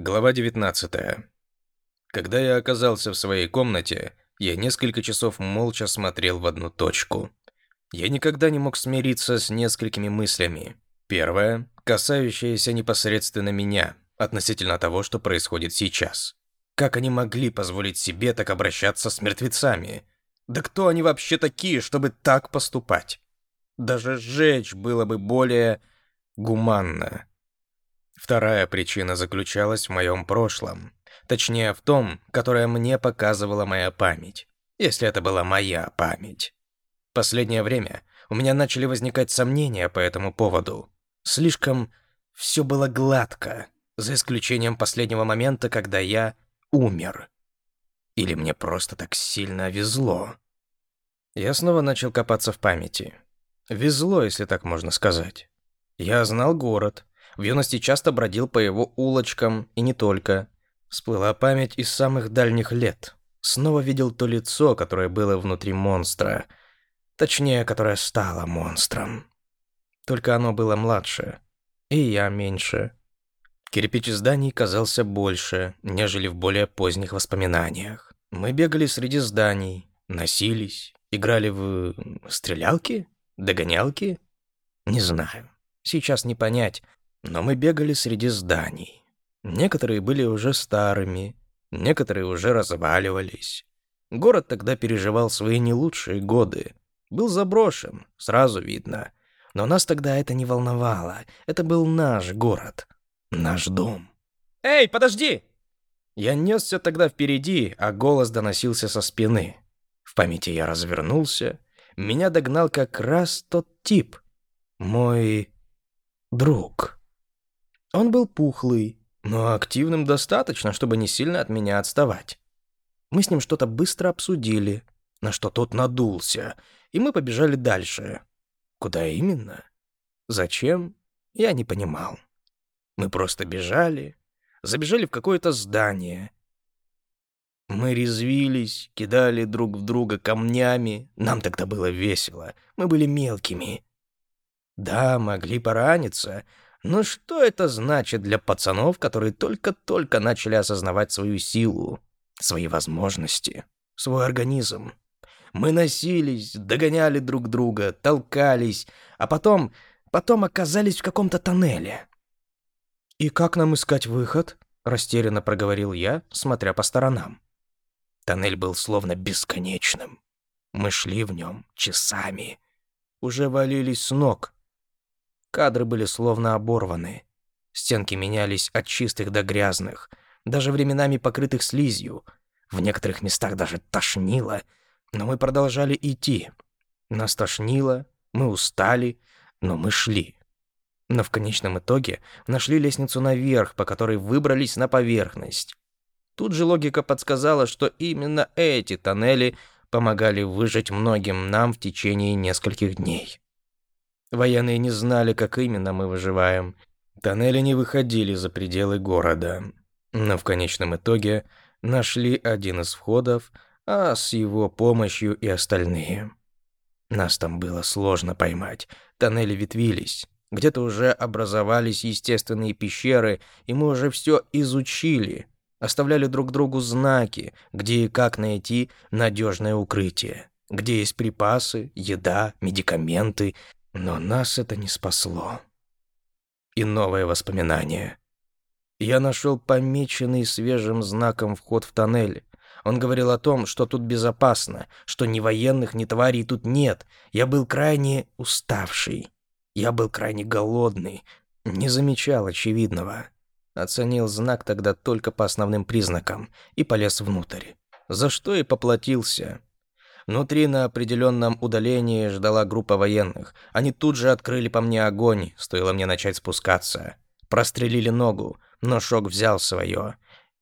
Глава 19. Когда я оказался в своей комнате, я несколько часов молча смотрел в одну точку. Я никогда не мог смириться с несколькими мыслями. Первое, касающееся непосредственно меня, относительно того, что происходит сейчас. Как они могли позволить себе так обращаться с мертвецами? Да кто они вообще такие, чтобы так поступать? Даже сжечь было бы более гуманно. Вторая причина заключалась в моем прошлом. Точнее, в том, которое мне показывала моя память. Если это была моя память. Последнее время у меня начали возникать сомнения по этому поводу. Слишком все было гладко, за исключением последнего момента, когда я умер. Или мне просто так сильно везло. Я снова начал копаться в памяти. Везло, если так можно сказать. Я знал город, в юности часто бродил по его улочкам, и не только. Всплыла память из самых дальних лет. Снова видел то лицо, которое было внутри монстра. Точнее, которое стало монстром. Только оно было младше. И я меньше. Кирпич зданий казался больше, нежели в более поздних воспоминаниях. Мы бегали среди зданий, носились, играли в... стрелялки? Догонялки? Не знаю. Сейчас не понять но мы бегали среди зданий. Некоторые были уже старыми, некоторые уже разваливались. Город тогда переживал свои не лучшие годы. Был заброшен, сразу видно. Но нас тогда это не волновало. Это был наш город, наш дом. «Эй, подожди!» Я несся тогда впереди, а голос доносился со спины. В памяти я развернулся. Меня догнал как раз тот тип. Мой друг. Он был пухлый, но активным достаточно, чтобы не сильно от меня отставать. Мы с ним что-то быстро обсудили, на что тот надулся, и мы побежали дальше. Куда именно? Зачем? Я не понимал. Мы просто бежали, забежали в какое-то здание. Мы резвились, кидали друг в друга камнями. Нам тогда было весело, мы были мелкими. Да, могли пораниться, но что это значит для пацанов, которые только-только начали осознавать свою силу, свои возможности, свой организм? Мы носились, догоняли друг друга, толкались, а потом... потом оказались в каком-то тоннеле. «И как нам искать выход?» — растерянно проговорил я, смотря по сторонам. Тоннель был словно бесконечным. Мы шли в нем часами. Уже валились с ног — Кадры были словно оборваны. Стенки менялись от чистых до грязных, даже временами покрытых слизью. В некоторых местах даже тошнило, но мы продолжали идти. Нас тошнило, мы устали, но мы шли. Но в конечном итоге нашли лестницу наверх, по которой выбрались на поверхность. Тут же логика подсказала, что именно эти тоннели помогали выжить многим нам в течение нескольких дней. Военные не знали, как именно мы выживаем. Тоннели не выходили за пределы города. Но в конечном итоге нашли один из входов, а с его помощью и остальные. Нас там было сложно поймать. Тоннели ветвились. Где-то уже образовались естественные пещеры, и мы уже все изучили. Оставляли друг другу знаки, где и как найти надежное укрытие, где есть припасы, еда, медикаменты, но нас это не спасло. И новое воспоминание. Я нашел помеченный свежим знаком вход в тоннель. Он говорил о том, что тут безопасно, что ни военных, ни тварей тут нет. Я был крайне уставший. Я был крайне голодный. Не замечал очевидного. Оценил знак тогда только по основным признакам и полез внутрь. За что и поплатился. Внутри на определенном удалении ждала группа военных. Они тут же открыли по мне огонь, стоило мне начать спускаться. Прострелили ногу, но шок взял свое.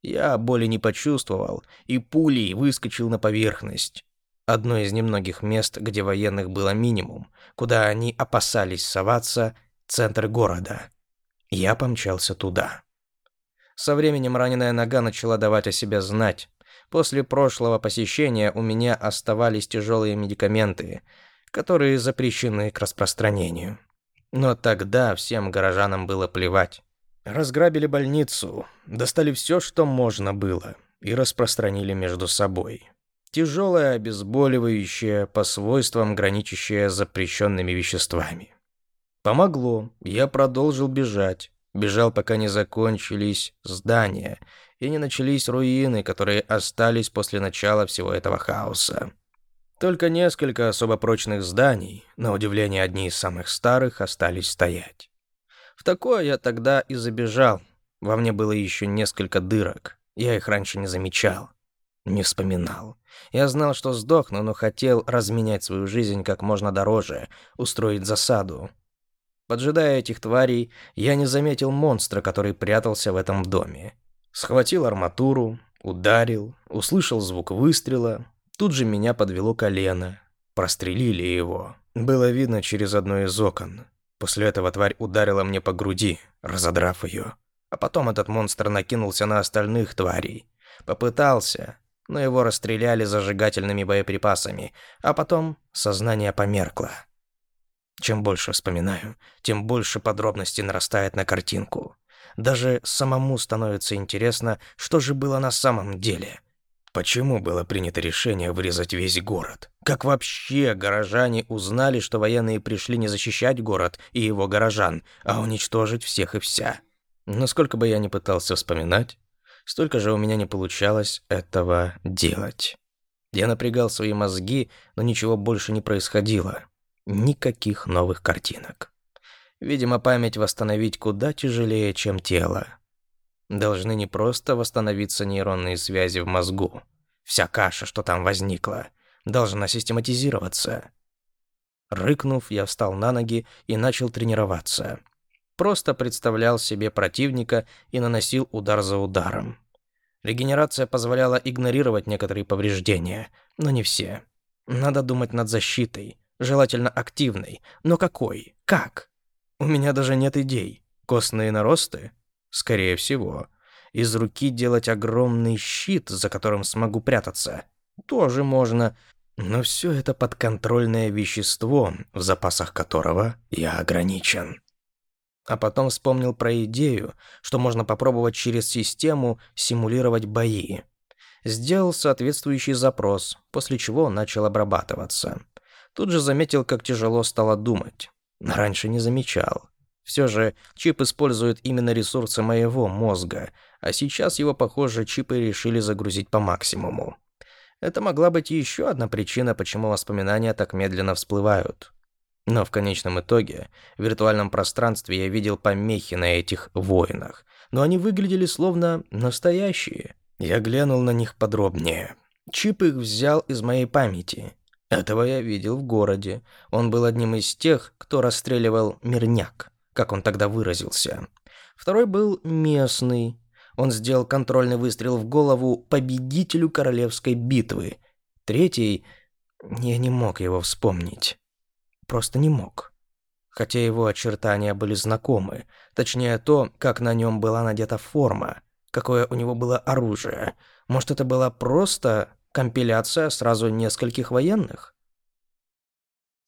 Я боли не почувствовал, и пулей выскочил на поверхность. Одно из немногих мест, где военных было минимум, куда они опасались соваться, центр города. Я помчался туда. Со временем раненая нога начала давать о себе знать. После прошлого посещения у меня оставались тяжелые медикаменты, которые запрещены к распространению. Но тогда всем горожанам было плевать. Разграбили больницу, достали все, что можно было, и распространили между собой. Тяжелое обезболивающее, по свойствам граничащее с запрещенными веществами. Помогло, я продолжил бежать. Бежал, пока не закончились здания, и не начались руины, которые остались после начала всего этого хаоса. Только несколько особо прочных зданий, на удивление одни из самых старых, остались стоять. В такое я тогда и забежал. Во мне было еще несколько дырок. Я их раньше не замечал, не вспоминал. Я знал, что сдохну, но хотел разменять свою жизнь как можно дороже, устроить засаду. Поджидая этих тварей, я не заметил монстра, который прятался в этом доме. Схватил арматуру, ударил, услышал звук выстрела. Тут же меня подвело колено. Прострелили его. Было видно через одно из окон. После этого тварь ударила мне по груди, разодрав ее. А потом этот монстр накинулся на остальных тварей. Попытался, но его расстреляли зажигательными боеприпасами, а потом сознание померкло. Чем больше вспоминаю, тем больше подробностей нарастает на картинку. Даже самому становится интересно, что же было на самом деле. Почему было принято решение вырезать весь город? Как вообще горожане узнали, что военные пришли не защищать город и его горожан, а уничтожить всех и вся? Насколько бы я ни пытался вспоминать, столько же у меня не получалось этого делать. Я напрягал свои мозги, но ничего больше не происходило. Никаких новых картинок. Видимо, память восстановить куда тяжелее, чем тело. Должны не просто восстановиться нейронные связи в мозгу. Вся каша, что там возникла, должна систематизироваться. Рыкнув, я встал на ноги и начал тренироваться. Просто представлял себе противника и наносил удар за ударом. Регенерация позволяла игнорировать некоторые повреждения, но не все. Надо думать над защитой, желательно активной, но какой, как? У меня даже нет идей. Костные наросты? Скорее всего. Из руки делать огромный щит, за которым смогу прятаться. Тоже можно. Но все это подконтрольное вещество, в запасах которого я ограничен. А потом вспомнил про идею, что можно попробовать через систему симулировать бои. Сделал соответствующий запрос, после чего начал обрабатываться. Тут же заметил, как тяжело стало думать. Раньше не замечал. Все же чип использует именно ресурсы моего мозга, а сейчас его, похоже, чипы решили загрузить по максимуму. Это могла быть еще одна причина, почему воспоминания так медленно всплывают. Но в конечном итоге, в виртуальном пространстве я видел помехи на этих воинах, но они выглядели словно настоящие. Я глянул на них подробнее. Чип их взял из моей памяти, этого я видел в городе. Он был одним из тех, кто расстреливал мирняк, как он тогда выразился. Второй был местный. Он сделал контрольный выстрел в голову победителю королевской битвы. Третий... Я не мог его вспомнить. Просто не мог хотя его очертания были знакомы, точнее то, как на нем была надета форма, какое у него было оружие. Может, это была просто компиляция сразу нескольких военных.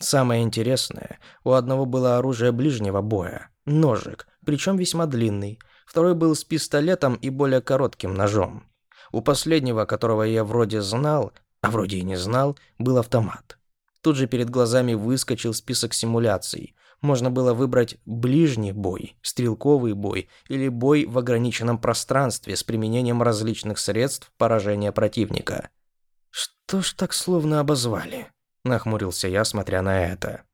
Самое интересное, у одного было оружие ближнего боя, ножик, причем весьма длинный, второй был с пистолетом и более коротким ножом. У последнего, которого я вроде знал, а вроде и не знал, был автомат. Тут же перед глазами выскочил список симуляций. Можно было выбрать ближний бой, стрелковый бой или бой в ограниченном пространстве с применением различных средств поражения противника. «Что ж так словно обозвали?» — нахмурился я, смотря на это.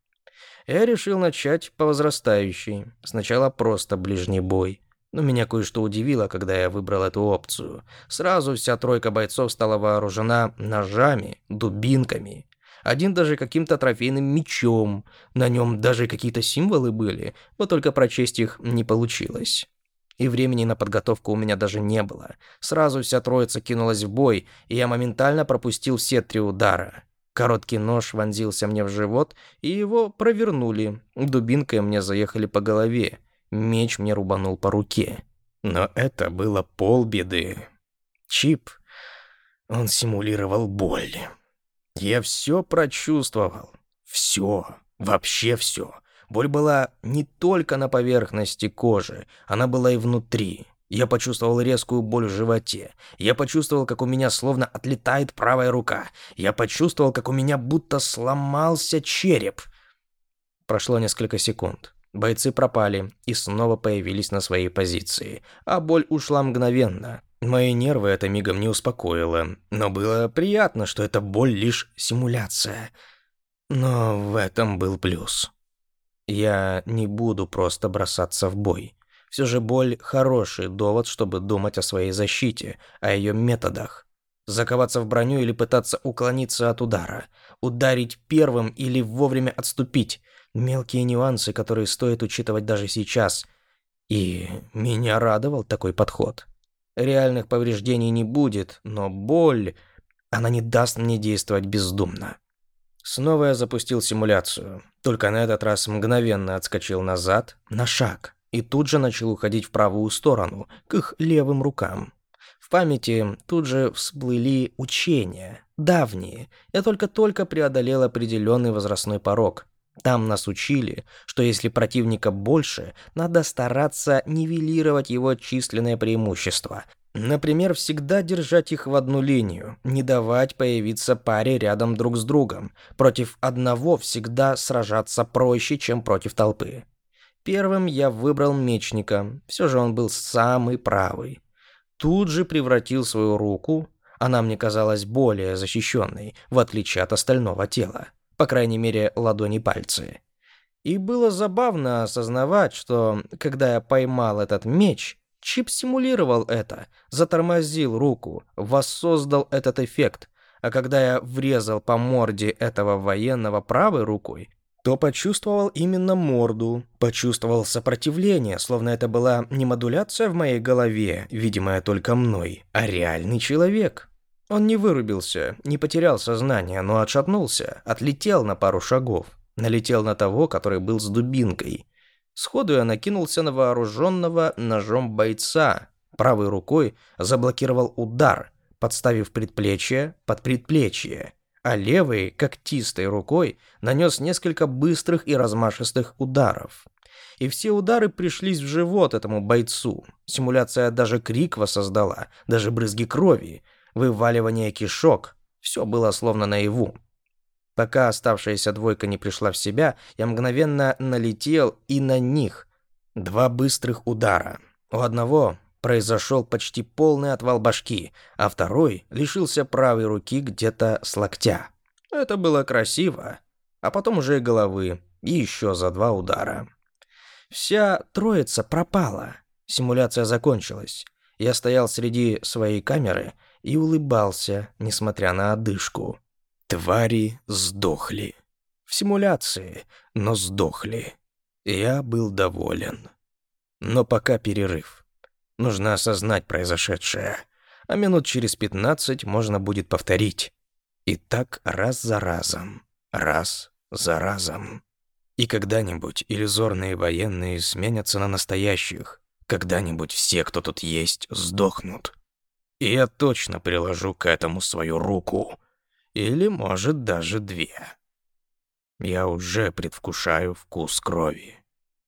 Я решил начать по возрастающей. Сначала просто ближний бой. Но меня кое-что удивило, когда я выбрал эту опцию. Сразу вся тройка бойцов стала вооружена ножами, дубинками. Один даже каким-то трофейным мечом. На нем даже какие-то символы были, вот только прочесть их не получилось. И времени на подготовку у меня даже не было. Сразу вся троица кинулась в бой, и я моментально пропустил все три удара. Короткий нож вонзился мне в живот, и его провернули. Дубинкой мне заехали по голове. Меч мне рубанул по руке. Но это было полбеды. Чип, он симулировал боль. Я все прочувствовал. Все. Вообще все. Боль была не только на поверхности кожи, она была и внутри. Я почувствовал резкую боль в животе. Я почувствовал, как у меня словно отлетает правая рука. Я почувствовал, как у меня будто сломался череп. Прошло несколько секунд. Бойцы пропали и снова появились на своей позиции, а боль ушла мгновенно. Мои нервы это мигом не успокоило, но было приятно, что эта боль лишь симуляция. Но в этом был плюс. Я не буду просто бросаться в бой. Все же боль – хороший довод, чтобы думать о своей защите, о ее методах. Заковаться в броню или пытаться уклониться от удара, ударить первым или вовремя отступить – мелкие нюансы, которые стоит учитывать даже сейчас. И меня радовал такой подход. Реальных повреждений не будет, но боль, она не даст мне действовать бездумно. Снова я запустил симуляцию. Только на этот раз мгновенно отскочил назад, на шаг, и тут же начал уходить в правую сторону, к их левым рукам. В памяти тут же всплыли учения, давние. Я только-только преодолел определенный возрастной порог. Там нас учили, что если противника больше, надо стараться нивелировать его численное преимущество – Например, всегда держать их в одну линию, не давать появиться паре рядом друг с другом. Против одного всегда сражаться проще, чем против толпы. Первым я выбрал мечника, все же он был самый правый. Тут же превратил свою руку, она мне казалась более защищенной, в отличие от остального тела, по крайней мере ладони пальцы. И было забавно осознавать, что когда я поймал этот меч – Чип симулировал это, затормозил руку, воссоздал этот эффект. А когда я врезал по морде этого военного правой рукой, то почувствовал именно морду, почувствовал сопротивление, словно это была не модуляция в моей голове, видимая только мной, а реальный человек. Он не вырубился, не потерял сознание, но отшатнулся, отлетел на пару шагов, налетел на того, который был с дубинкой. Сходу я накинулся на вооруженного ножом бойца. Правой рукой заблокировал удар, подставив предплечье под предплечье, а левой, когтистой рукой, нанес несколько быстрых и размашистых ударов. И все удары пришлись в живот этому бойцу. Симуляция даже крик воссоздала, даже брызги крови, вываливание кишок. Все было словно наяву. Пока оставшаяся двойка не пришла в себя, я мгновенно налетел и на них. Два быстрых удара. У одного произошел почти полный отвал башки, а второй лишился правой руки где-то с локтя. Это было красиво. А потом уже и головы. И еще за два удара. Вся троица пропала. Симуляция закончилась. Я стоял среди своей камеры и улыбался, несмотря на одышку. Твари сдохли. В симуляции, но сдохли. Я был доволен. Но пока перерыв. Нужно осознать произошедшее. А минут через 15 можно будет повторить. И так раз за разом. Раз за разом. И когда-нибудь иллюзорные военные сменятся на настоящих. Когда-нибудь все, кто тут есть, сдохнут. И я точно приложу к этому свою руку или, может, даже две. Я уже предвкушаю вкус крови.